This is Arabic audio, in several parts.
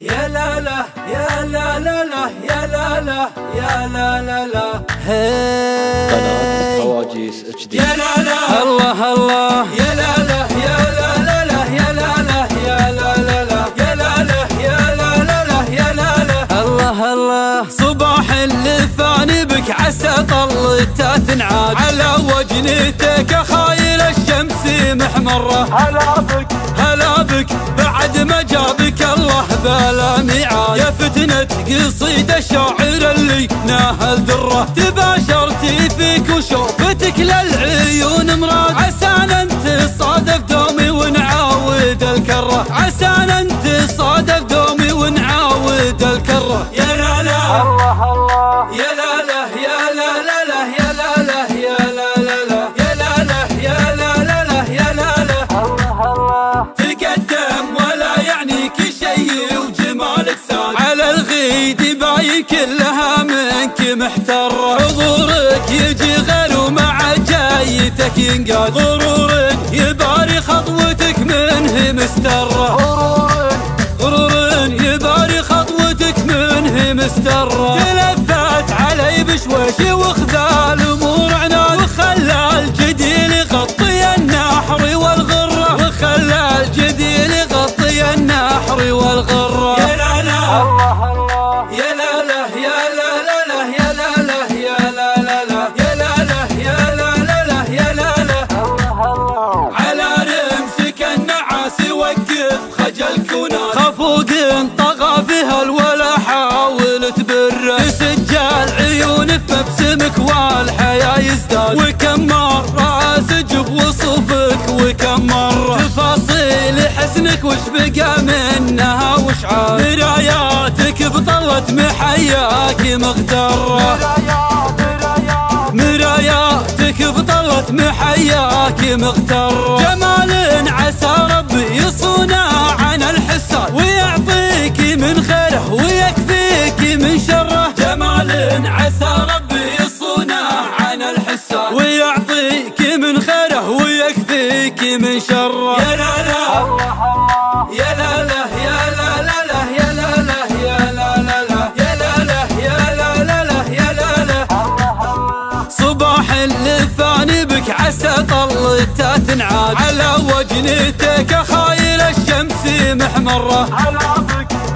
يا لا لا يا لا لا لا يا لا لا يا لا لا لا قناة حواجز اتش دي يا لا لا الله الله يا لا لا يا لا لا لا يا لا لا يا لا لا لا يا لا لا يا لا لا لا يا لا لا الله الله صباح اللي بك عسى طلته تنعاد على وجنتك خايل الشمس محمره هلا بك هلا بك ما جابك الله بلا ميعاد يا فتنة قصيد الشاعر اللي ناهل ذره تباشرتي فيك وشوفتك للعيون مراد. عسى أنت صادف دومي ونعاود الكرة. عسى كلها منك محتر حضورك يجي غير ومع جايتك ينقاد غرور يباري خطوتك منه مستره غرور يباري خطوتك منه مستره بابسمك والحياة يزداد. وكم مرة سجب وصفك وكم مرة تفاصيل حسنك وش بقى منها وش عاد مراياتك بطلت محياك مغترة. مراياتك بطلت محياك مغتر جمال عسى صباح بك عسى طلته تنعاد على وجنتك خايل الشمس محمره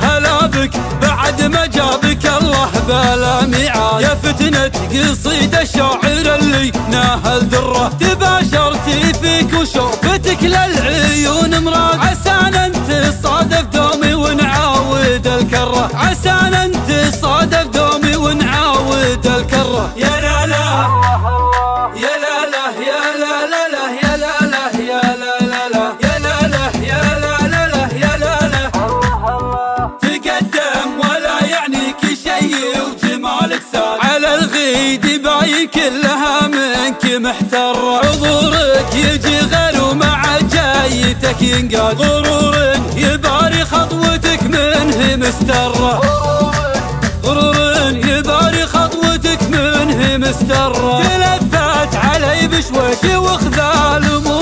هلا بك بعد ما جابك الله بلا ميعاد يا فتنة قصيد الشاعر اللي ناهل ذره تباشرتي فيك وشوفتك كلها منك محتر حضورك يجي غير ومع جايتك ينقاد غرور يباري خطوتك منه مستره غرور يباري خطوتك منه مستره تلفت علي بشويش وخذا الأمور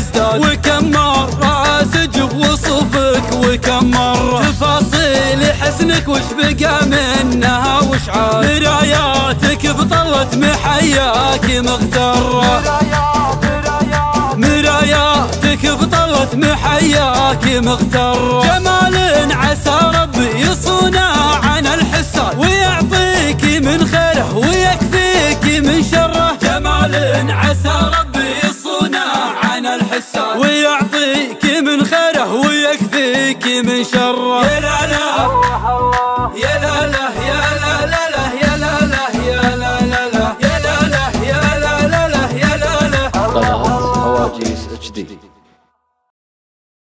يزداد وكم مرة سجب وصفك وكم مرة تفاصيل حسنك وش بقى منها وش عاد مراياتك بطلت محياك مغترة. مراياتك بطلت محياك مغتر